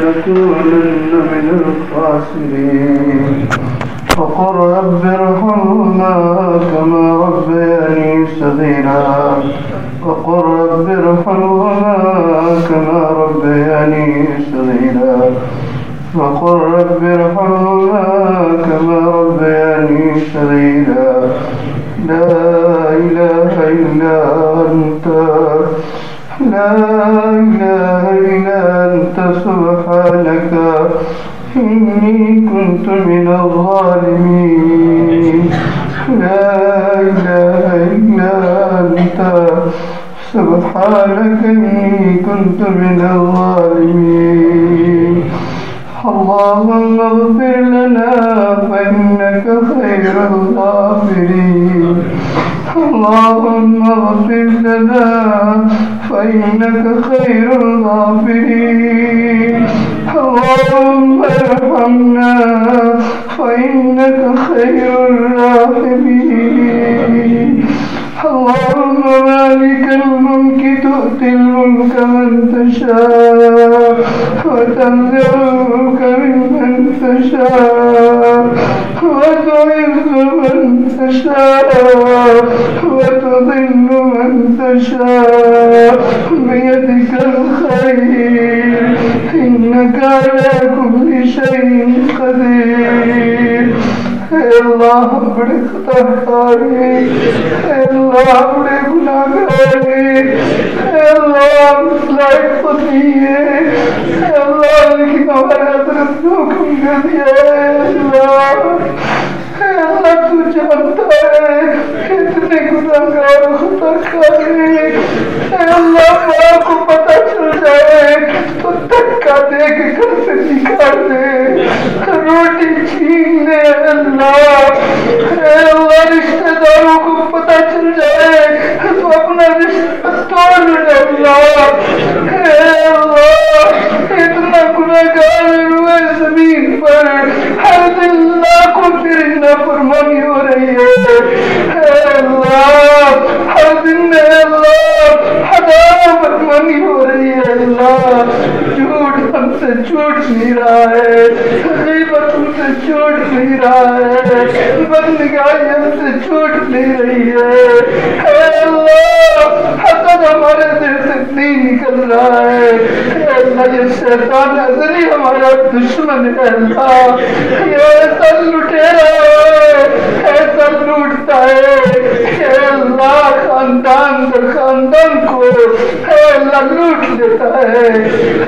لتكونن من الخاسرين. وقل رب ارحمهما كما ربياني صغيرا. وقل رب ارحمهما كما ربياني صغيرا. وقل رب ارحمهما كما ربياني صغيرا. لا إله إلا أنت. لا إله إلا أنت سبحانك إني من الظالمين. لا إله إلا أنت. سبحانك إني كنت من الظالمين. اللهم اغفر لنا فإنك خير الغافرين. اللهم اغفر لنا فإنك خير الغافرين. اللهم ارحمنا فإنك خير الراحمين. اللهم مالك الملك تؤتي الملك من تشاء وتنزع الملك ممن تشاء. وتعز من تشاء وتضل من تشاء بيدك الخير إنك على كل شيء قدير اے اللہ ہم بڑے خطا کاری اے اللہ ہم بڑے گناہ کاری اے اللہ ہم اصلاح خطی ہے اے اللہ اللہ ہمارے حضرت کو حکم دے دیا اللہ تو جانتا ہے کتنے گناہ خطا اللہ ماں کو پتہ چل جائے تو دھکا دے کے گھر سے نکال دے روٹی چھین لے اللہ اللہ رشتہ داروں کو پتہ چل جائے تو اپنا رشتہ توڑ لے اللہ اے اللہ اتنا گناہ گار روئے زمین پر ہر دن لاکھوں تیری نافرمانی ہو رہی ہے اے اللہ ہر دن اے اللہ ہزاروں بدمانی ہو رہی ہے اللہ جھوٹ چھوٹ نہیں رہا ہے۔ غیبت ہم سے چھوٹ نہیں رہا ہے۔ بدنگاہی ہم سے چھوٹ نہیں رہی ہے۔ اے اللہ حسد ہمارے دل سے نہیں نکل رہا ہے۔ اے اللہ، یہ شیطان ازلی ہمارا دشمن ہے۔ اللہ، یہ ایسا لٹے رہا ہے ایسا لوٹتا ہے اے اللہ خاندان در خاندان کو اے اللہ لوٹ لیتا ہے۔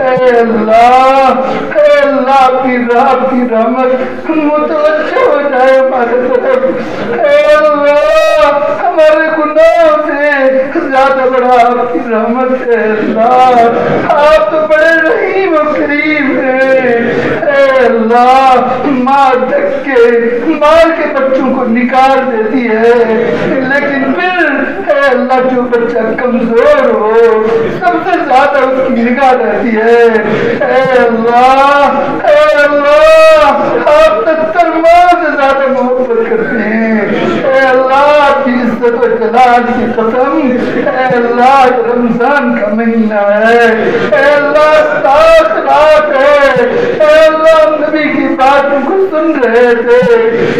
اے اللہ اے اللہ کی راہ کی رحمت متوجہ ہو جائے ہمارے طرف۔ اے اللہ، ہمارے گناہوں سے زیادہ بڑا آپ کی رحمت ہے۔ اللہ، آپ تو بڑے رحیم و کریم ہیں۔ اے اللہ مار دھک کے مار کے بچوں کو نکال دیتی ہے۔ لیکن پھر اے اللہ جو بچہ کمزور ہو، سب سے زیادہ اس کی نگاہ رہتی ہے۔ اے اللہ اے اللہ، آپ تک ترمان سے زیادہ محبت کرتے ہیں۔ اے اللہ کی عزت و جلال کی قسم، اے اللہ رمضان کا مہینہ ہے، اے اللہ سات رات ہے، اے اللہ نبی کی باتوں کو سن رہے تھے،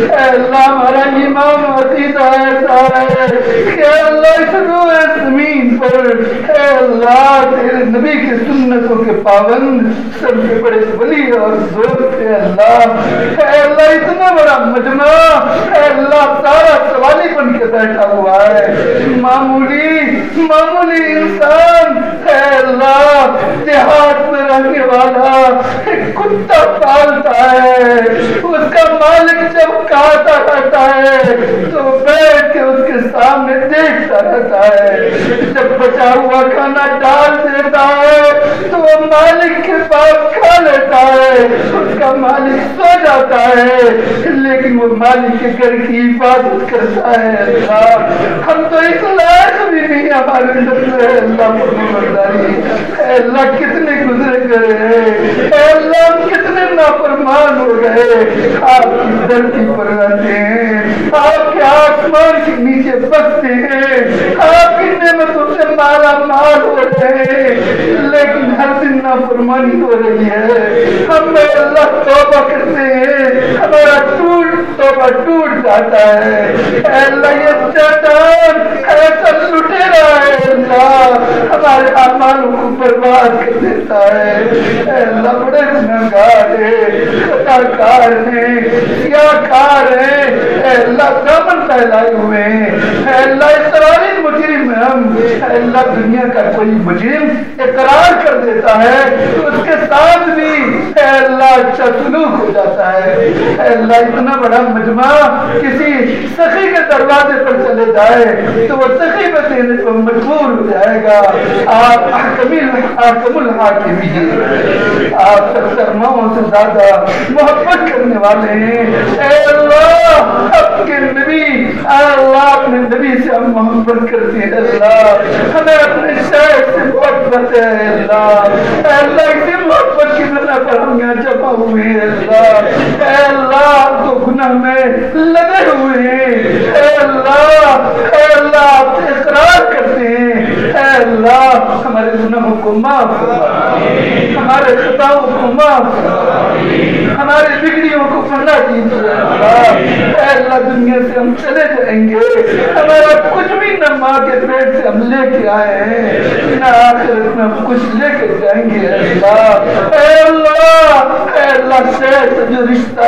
اے اللہ ہمارا امام عقیدہ ایسا ہے کہ اللہ اس روئے زمین پر، اے اللہ تیرے نبی کی سنتوں کے پابند سب سے بڑے ولی اور دوست اے اللہ اے اللہ اتنا بڑا مجمع، اے اللہ سارا سوالی بن کے بیٹھا ہوا ہے۔ معمولی معمولی انسان اے اللہ، دیہات میں رہنے والا کتا پالتا ہے۔ اس کا مالک جب کھاتا رہتا ہے، تو بیٹھ کے اس کے سامنے دیکھتا رہتا ہے۔ جب بچا ہوا کھانا ڈال دیتا ہے، تو وہ مالک کے پاس کھا لیتا ہے۔ اس کا مالک سو جاتا ہے، لیکن وہ مالک کے گھر کی حفاظت کرتا ہے۔ اللہ ہم تو اس لائق بھی نہیں ہمارے اندر سے اللہ مرداری اے اللہ، کتنے گزرے گئے ہیں۔ اے اللہ، ہم کتنے نافرمان ہو گئے۔ آپ کی دھرتی پر رہتے ہیں۔ آپ کے آسمان کے نیچے ہیں۔ آپ کی نعمتوں سے مالا مال ہو رہے ہیں۔ لیکن ہر دن نافرمانی ہو رہی ہے۔ ہم میں اللہ توبہ کرتے ہیں۔ ہمارا ٹوٹ توبہ ٹوٹ جاتا ہے۔ اے اللہ، یہ شیطان ایسا لٹے رہا ہے اللہ۔ ہمارے اعمالوں کو برباد کر دیتا ہے۔ اے اللہ، بڑے گناہگار ہے خطا کار ہیں سیاہکار ہیں، اے اللہ دامن پھیلائے ہوئے ہیں، اے اللہ اسرائیل مجرم ہیں ہم۔ اے اللہ دنیا کا کوئی مجرم اقرار کر دیتا ہے، تو اس کے ساتھ بھی اے اللہ اچھا سلوک ہو جاتا ہے۔ اے اللہ اتنا بڑا مجمع کسی سخی کے دروازے پر چلے جائے، تو وہ سخی پہ دینے پر مجبور ہو جائے گا۔ آپ حکمیل حکم الحاکمی آپ ستر ماہوں سے زیادہ محبت کرنے والے ہیں اے اللہ آپ کے نبی اے اللہ اپنے نبی سے ہم محبت کرتے ہیں اللہ ہمیں اپنے شہر سے محبت ہے اللہ اے اللہ اسی محبت کی بنا پر ہم یہاں جمع ہوئے ہیں اللہ اے اللہ آپ تو گناہ میں لگے ہوئے ہیں اے اللہ اے اللہ آپ سے اقرار کرتے ہیں اے اللہ ہمارے گناہوں کو معاف ہمارے خطاؤں کو معاف بگڑیوں کو دیجیے اے اللہ دنیا سے ہم چلے جائیں گے۔ ہمارا کچھ بھی نہ ماں کے پیٹ سے ہم لے کے آئے ہیں۔ نہ آخرت میں ہم کچھ لے کے جائیں گے۔ اللہ، اے اللہ اے اللہ سے جو رشتہ،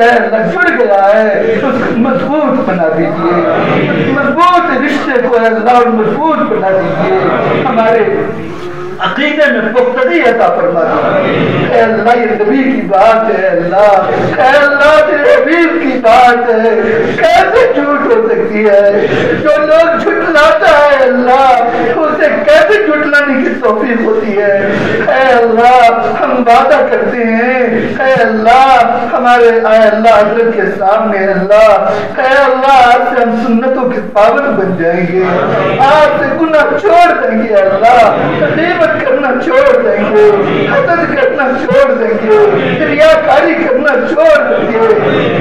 اے اللہ، جڑ گیا ہے، اس کو مضبوط بنا دیجیے مضبوط رشتے کو اے اللہ مضبوط بنا دیجیے ہمارے عقیدے میں پختگی عطا فرما اے اللہ یہ نبی کی بات ہے اللہ اے اللہ تیرے حبیب کی بات ہے کیسے جھوٹ ہو سکتی ہے جو لوگ جھٹلاتا ہے اللہ اسے کیسے جھٹلانے کی توفیق ہوتی ہے؟ اے اللہ، ہم وعدہ کرتے ہیں۔ اے اللہ، ہمارے اے اللہ حضرت کے سامنے اللہ۔ اے اللہ، آج سے ہم سنتوں کے پابند بن جائیں گے۔ آج سے گناہ چھوڑ دیں گے اللہ۔ غیبت کرنا چھوڑ دیں گے۔ حسد کرنا چھوڑ دیں گے۔ ریاکاری کرنا چھوڑ دیں گے۔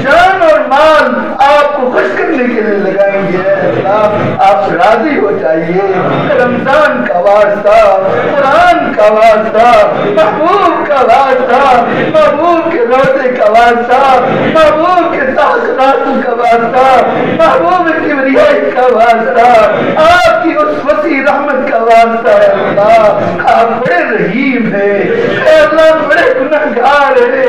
جان اور مال آپ کو خوش کرنے کے لیے لگائیں گے۔ راضی ہو جائیے۔ رمضان کا واسطہ قرآن کا واسطہ محبوب کا واسطہ محبوب کے روزے کا واسطہ محبوب کے تاثرات کا واسطہ محبوب کی ریاض کا واسطہ آپ کی اس وسیع رحمت کا واسطہ اللہ، آپ بڑے رحیم ہیں۔ اے اللہ، بڑے گناہگار ہیں۔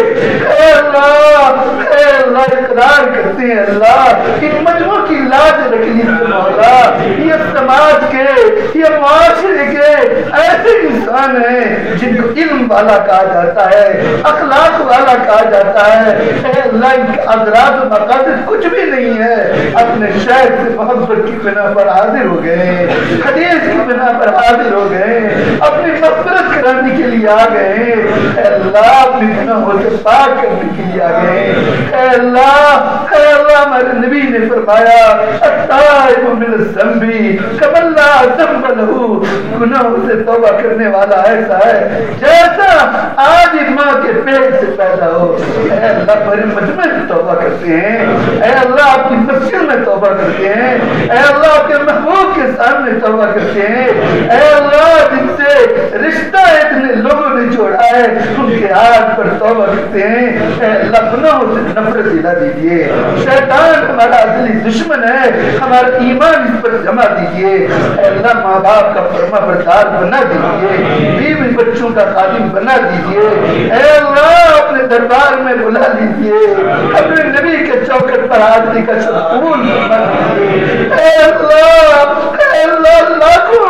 اے اللہ اے اللہ، اقرار کرتے ہیں اللہ۔ ان مجموع کی لاج رکھ لیجیے مولا۔ یہ سماج کے، یہ معاشرے کے ایسے انسان ہیں جن کو علم والا کہا جاتا ہے، اخلاق والا کہا جاتا ہے۔ اے اللہ، ان کے اضرات و مقاصد کچھ بھی نہیں ہے۔ اپنے شہر سے محبت کی بنا پر حاضر ہو گئے، حدیث کی بنا پر حاضر ہو گئے، اپنی مغفرت کرانے کے لیے آ گئے۔ اے اللہ اپنی گناہوں سے پاک کرنے کے لیے آ گئے۔ اے اللہ اے اللہ، ہمارے نبی نے فرمایا التائب من الذنب كمن لا ذنب له گناہوں سے توبہ کرنے والا ایسا ہے جیسا آج ماں کے پیٹ سے پیدا ہو۔ اے اللہ بڑے مجمع کرتے ہیں۔ اے اللہ، آپ کی تفصیل میں توبہ کرتے ہیں۔ اے اللہ، آپ کے محبوب کے سامنے توبہ کرتے ہیں۔ اے اللہ، جن سے رشتہ اتنے لوگوں نے جوڑا ہے، ان کے ہاتھ پر توبہ کرتے ہیں۔ اے اللہ گناہوں سے نفرت دلا دیجیے شیطان ہمارا اصلی دشمن ہے، ہمارا ایمان اس پر جمع دیجیے اے اللہ ماں باپ کا فرما بردار بنا دیجیے بیوی بچوں کا خادم بنا دیجیے اے اللہ، اپنے دربار میں بلا لیجیے اپنے نبی کے چوکٹ پر حاضری کا سکون بنا دیجیے اے اللہ اللہ لاکھوں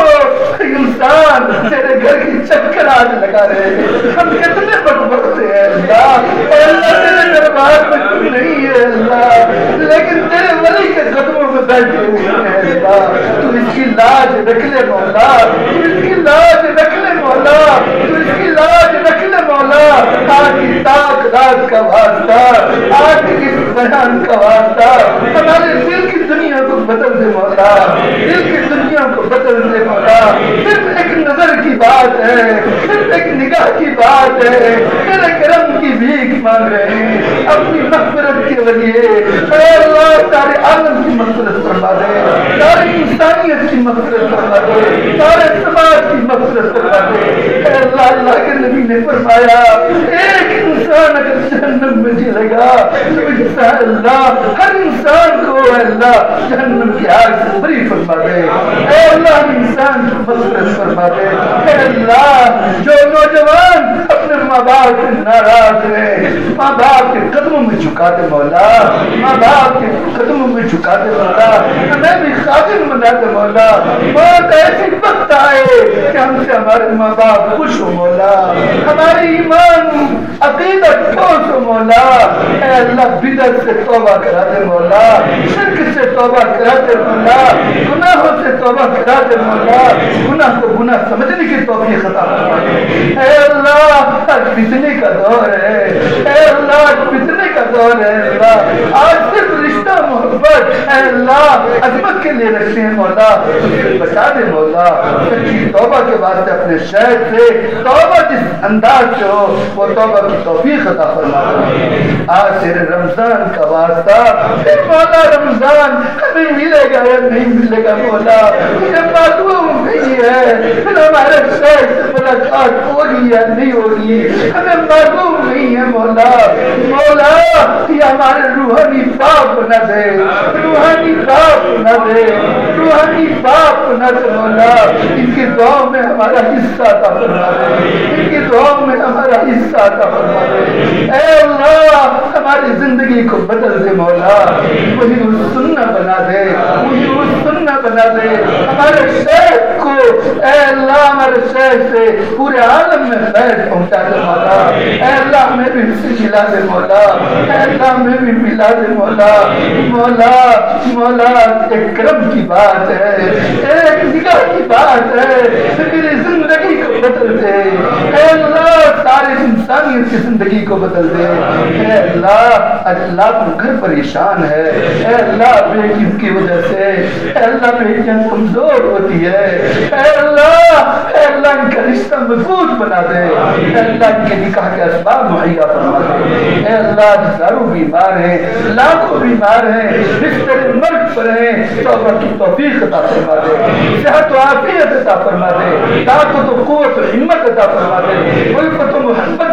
انسان تیرے گھر کی چکر آج لگا رہے ہیں۔ ہم کتنے بڑھ ہیں اللہ۔ اللہ تیرے دربار میں کچھ نہیں ہے اللہ۔ لیکن تیرے ولی کے قدموں میں بیٹھے ہوئے ہیں اللہ۔ تو اس کی لاج رکھ لے مولا۔ تو اس کی لاج رکھ لے مولا۔ تو اس کی لاج رکھ لے مولا۔ تاکہ تاک رات کا واسطہ آج اس بیان کا واسطہ۔ ہمارے دل کی دنیا کو بدل دے مولا۔ دل کی دنیا کو بدل دے مولا صرف ایک نظر کی بات ہے صرف ایک نگاہ کی بات ہے تیرے کرم کی بھیک مانگ رہے ہیں اپنی مغفرت کے ذریعے اے اللہ، سارے عالم کی مغفرت فرما دے ساری انسانیت کی مغفرت فرما دے، سارے سماج کی مغفرت فرما دے۔ اے اللہ اللہ کے نبی نے فرمایا، ایک انسان اگر جہنم میں جلے گا تو انسان اللہ ہر انسان کو اے اللہ جہنم کی آگ بری فرما دے اے اللہ انسان کو مغفرت فرما دے اے اللہ جو نوجوان اپنے ماں باپ سے ناراض ہے ماں باپ کے قدموں میں جھکا دے مولا ماں باپ کے قدموں میں جھکا دے مولا ہمیں بھی خادم بنا دے مولا بہت ایسی وقت آئے کہ ہم سے ہمارے ماں باپ خوش ہو مولا ہماری ایمان عقیدت مولا اے اللہ بدت سے توبہ کرا دے مولا شرک سے توبہ کرا دے مولا گناہوں سے توبہ کرا دے مولا گناہ کو گناہ سمجھنے کی توفیق عطا فرما دے اے اللہ آج فتنے کا دور ہے اے اللہ آج فتنے کا دور ہے اللہ آج صرف رشتہ محبت اے اللہ عظمت کے لیے رکھتے ہیں مولا بچا دے مولا سچی توبہ کے واسطے اپنے شہر سے توبہ جس انداز سے ہو، وہ توبہ کی توفیق عطا فرما آج تیرے رمضان کا واسطہ۔ اے مولا رمضان، ہمیں ملے گا یا نہیں ملے گا مولا؟ مجھے معلوم نہیں ہے۔ پھر ہمارے شہر سے ملاقات ہوگی یا نہیں ہوگی؟ ہمیں معلوم نہیں ہے مولا۔ مولا، یہ ہمارے روحانی باپ بنا دے۔ روحانی باپ بنا دے۔ روحانی باپ بنا دے مولا۔ ان کی دعاؤں میں ہمارا حصہ عطا فرما دے ان کی دعاؤں میں ہمارا حصہ عطا فرما دے اے اللہ، ہماری زندگی کو بدل دے مولا۔ وہی اس سننا بنا دے۔ وہی اس سننا بنا دے۔ ہمارے شہر کو، اے اللہ، ہمارے شہر سے پورے عالم میں خیر پہنچا دے مولا۔ اے اللہ، ہمیں بھی اسے ملا دے مولا۔ اے اللہ، ہمیں بھی ملا دے مولا۔ مولا مولا، ایک کرم کی بات ہے۔ ایک نگاہ کی بات ہے۔ میری زندگی بدل دے۔ اے اللہ، سارے انسانیت کی زندگی کو بدل دے۔ اے اللہ اللہ کو گھر پریشان ہے۔ اے اللہ، بیٹی کی وجہ سے۔ اے اللہ، بیٹیاں کمزور ہوتی ہے۔ اے اللہ اے اللہ ان کا رشتہ مضبوط بنا دے اللہ کے نکاح کے اسباب مہیا فرما دے اے اللہ ہزاروں بیمار ہیں، لاکھوں بیمار ہیں بستر مرد پر ہیں توبہ کی توفیق عطا فرما دے صحت و عافیت عطا فرما دے طاقت و قوت و ہمت عطا فرما دے ملک تو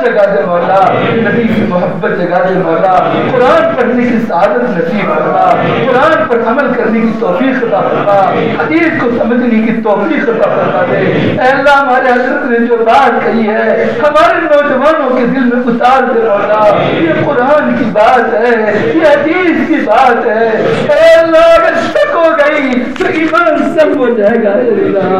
محبت جگا دے مولا نبی کی محبت جگا دے مولا، قرآن پڑھنے کی سعادت نصیب فرما، قرآن پر عمل کرنے کی توفیق عطا فرما، حدیث کو سمجھنے کی توفیق عطا فرما دے۔ اے اللہ، ہمارے حضرت نے جو بات کہی ہے، ہمارے نوجوانوں کے دل میں اتار دے مولا۔ یہ قرآن کی بات ہے، یہ حدیث کی بات ہے۔ اے اللہ، اگر شک ہو گئی تو ایمان سب ہو جائے گا، اے اللہ۔